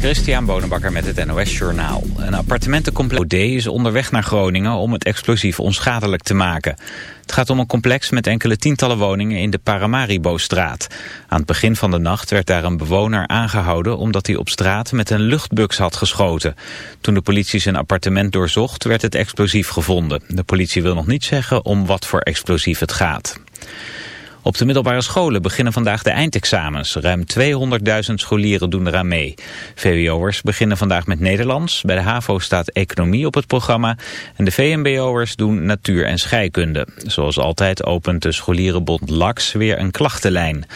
Christian Bonenbakker met het NOS Journaal. Een appartementencomplex OD is onderweg naar Groningen om het explosief onschadelijk te maken. Het gaat om een complex met enkele tientallen woningen in de Paramaribo-straat. Aan het begin van de nacht werd daar een bewoner aangehouden omdat hij op straat met een luchtbux had geschoten. Toen de politie zijn appartement doorzocht werd het explosief gevonden. De politie wil nog niet zeggen om wat voor explosief het gaat. Op de middelbare scholen beginnen vandaag de eindexamens. Ruim 200.000 scholieren doen eraan mee. VWO'ers beginnen vandaag met Nederlands. Bij de HAVO staat economie op het programma. En de VMBO'ers doen natuur en scheikunde. Zoals altijd opent de scholierenbond LAX weer een klachtenlijn.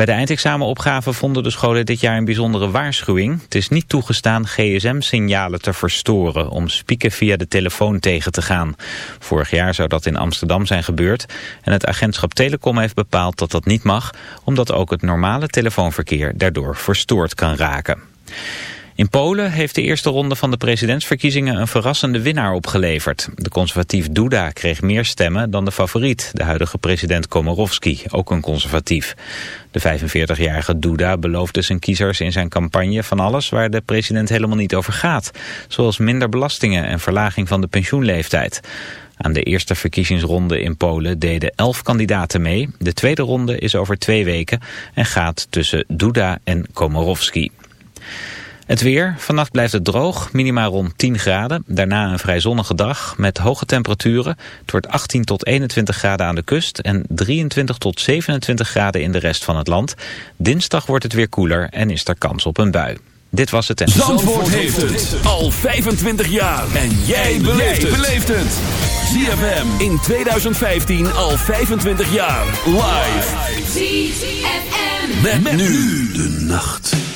Bij de eindexamenopgave vonden de scholen dit jaar een bijzondere waarschuwing. Het is niet toegestaan gsm-signalen te verstoren om spieken via de telefoon tegen te gaan. Vorig jaar zou dat in Amsterdam zijn gebeurd en het agentschap Telecom heeft bepaald dat dat niet mag, omdat ook het normale telefoonverkeer daardoor verstoord kan raken. In Polen heeft de eerste ronde van de presidentsverkiezingen een verrassende winnaar opgeleverd. De conservatief Duda kreeg meer stemmen dan de favoriet, de huidige president Komorowski, ook een conservatief. De 45-jarige Duda beloofde zijn kiezers in zijn campagne van alles waar de president helemaal niet over gaat. Zoals minder belastingen en verlaging van de pensioenleeftijd. Aan de eerste verkiezingsronde in Polen deden elf kandidaten mee. De tweede ronde is over twee weken en gaat tussen Duda en Komorowski. Het weer. Vannacht blijft het droog, minimaal rond 10 graden. Daarna een vrij zonnige dag met hoge temperaturen. Het wordt 18 tot 21 graden aan de kust en 23 tot 27 graden in de rest van het land. Dinsdag wordt het weer koeler en is er kans op een bui. Dit was het en... Zandvoort heeft het al 25 jaar. En jij beleeft het. ZFM in 2015 al 25 jaar. Live. ZFM. Met, nu de nacht.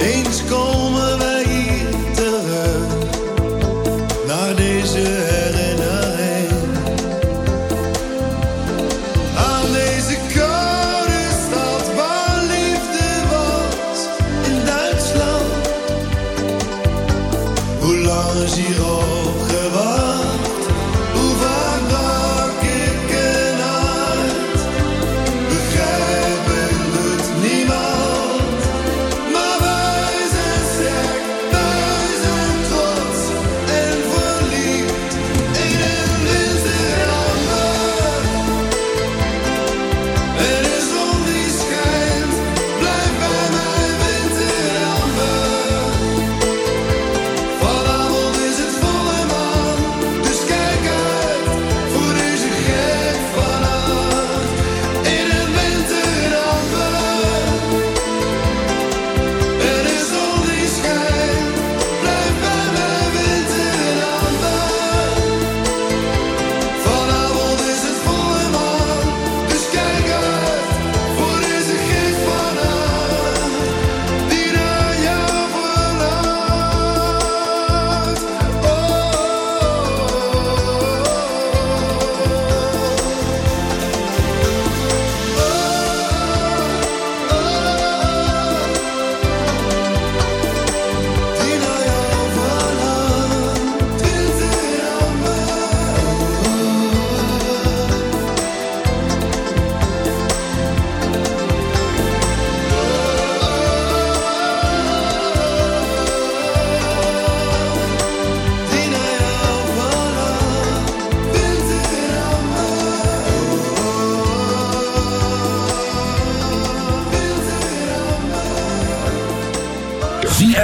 Eens gone.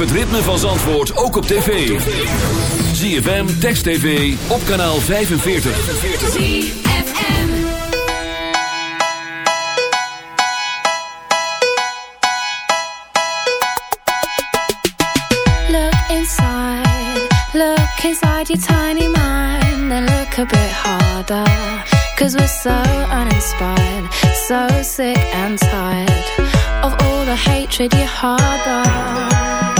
het ritme van Zandvoort ook op tv. ZFM, Text TV, op kanaal 45. Look inside, look inside your tiny mind And look a bit harder Cause we're so uninspired, so sick and tired Of all the hatred you harbor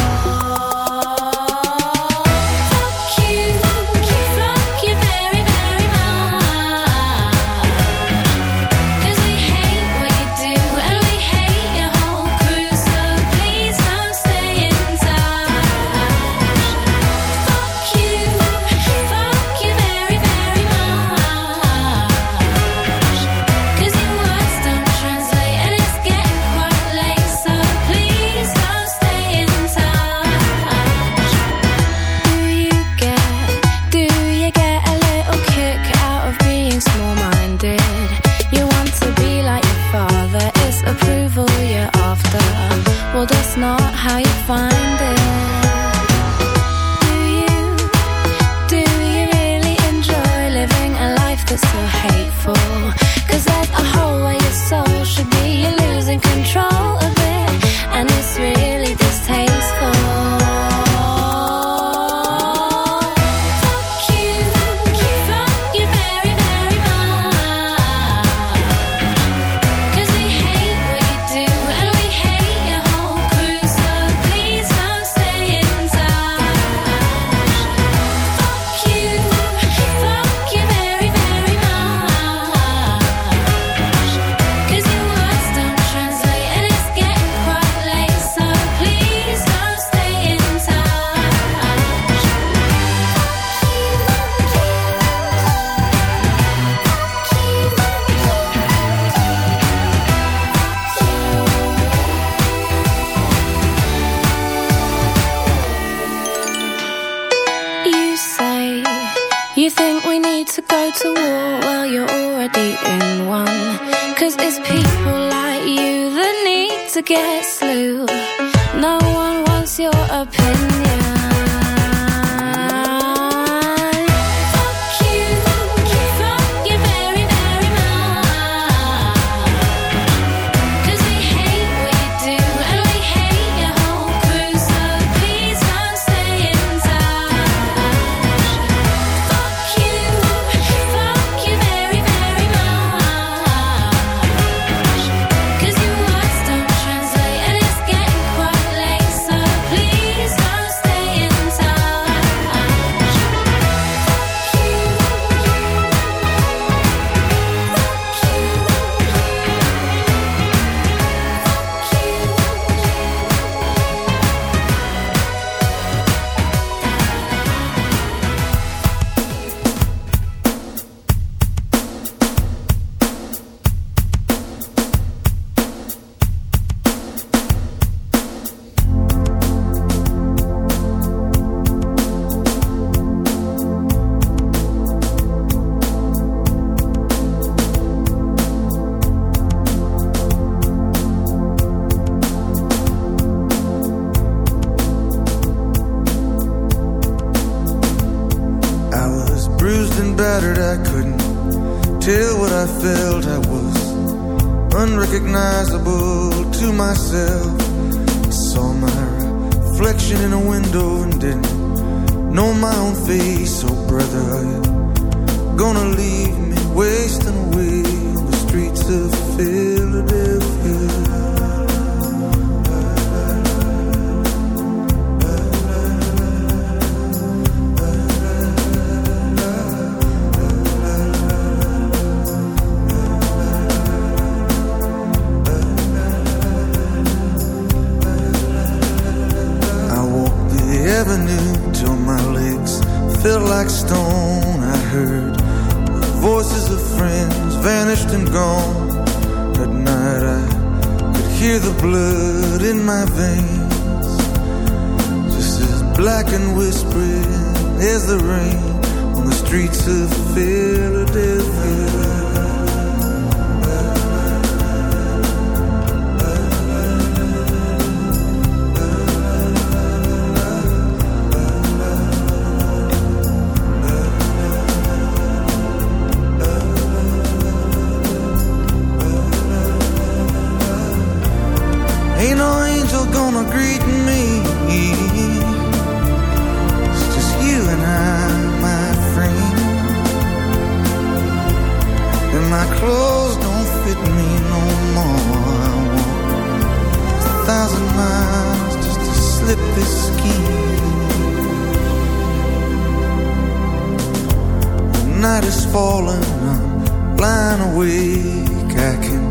Ain't no angel gonna greet me. It's just you and I, my friend. And my clothes don't fit me no more. I walk a thousand miles just to slip this skin. The night is falling, I'm blind awake. I can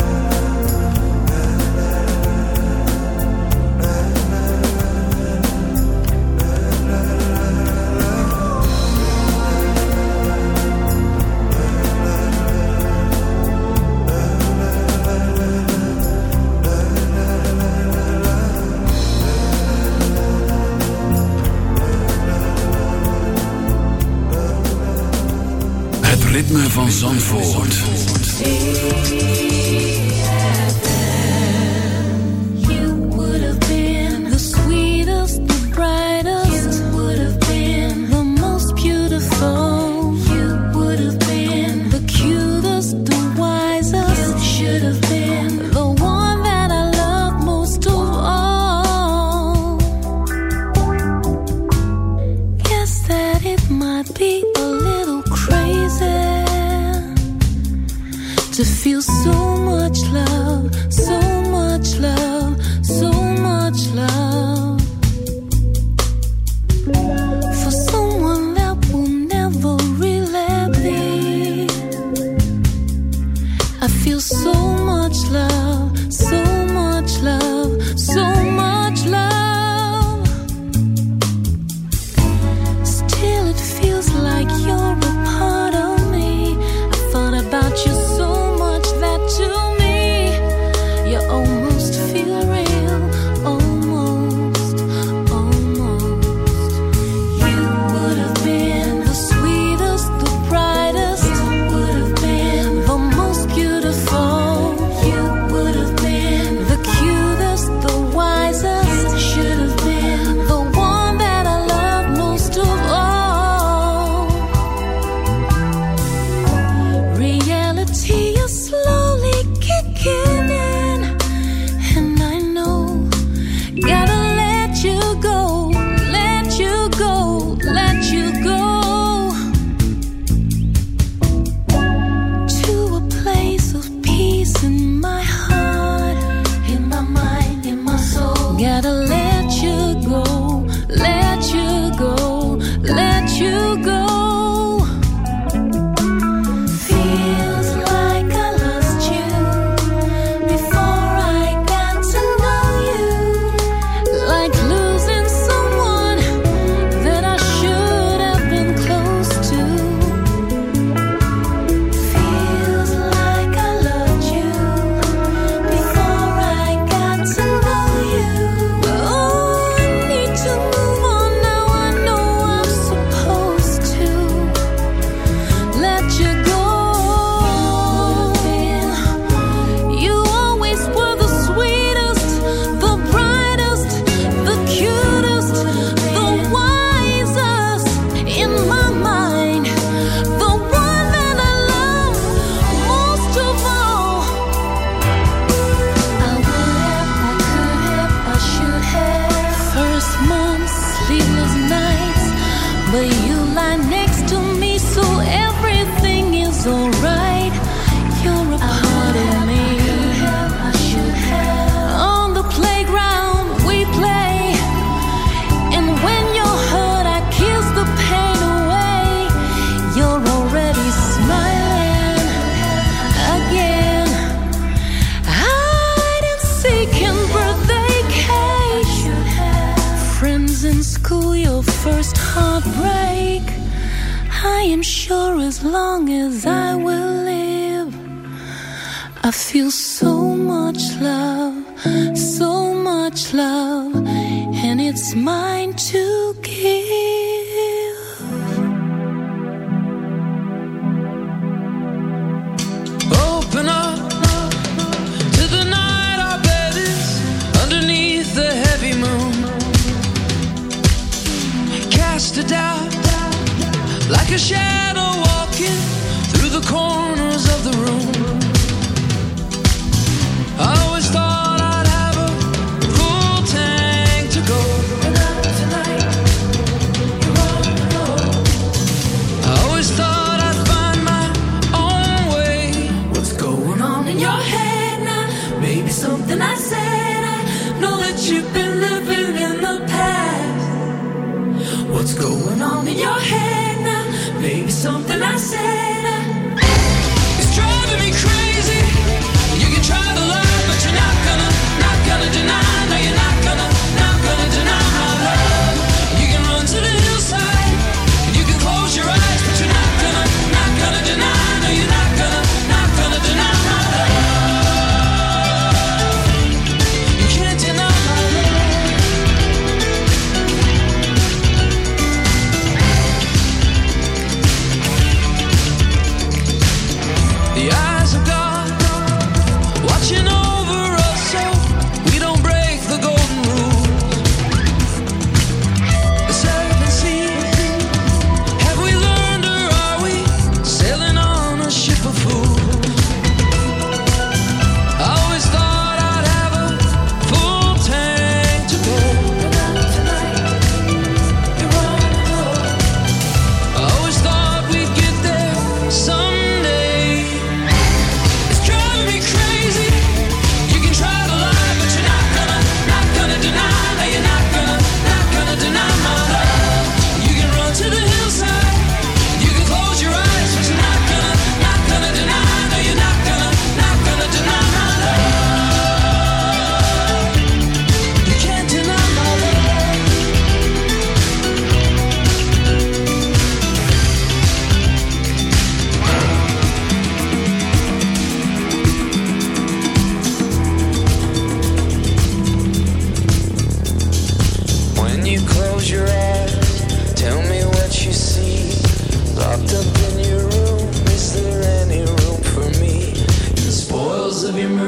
van Zandvoort. sou. on in your head now. Maybe something I said.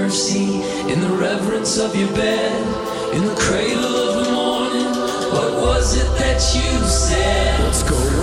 mercy in the reverence of your bed, in the cradle of the morning. What was it that you said? Let's go.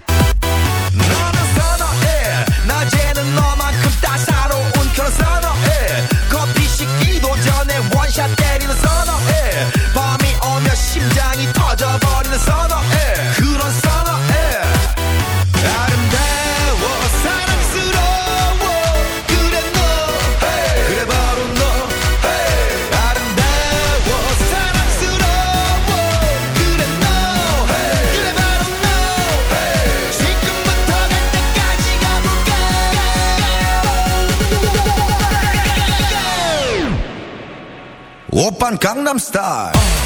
Gangnam Style.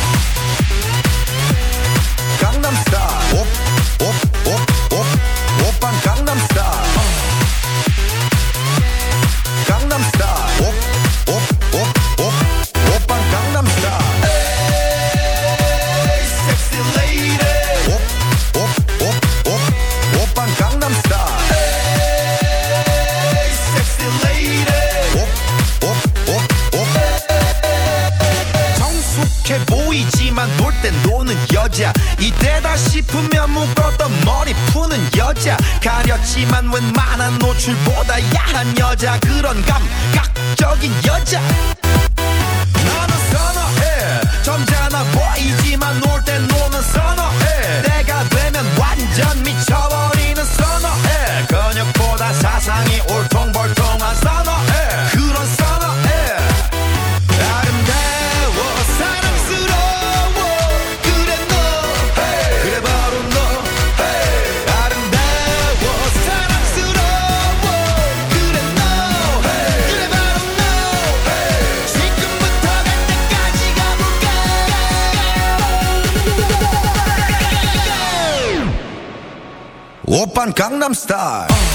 출보다 야한 여자 그런 감. 강남 스타일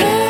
Hey.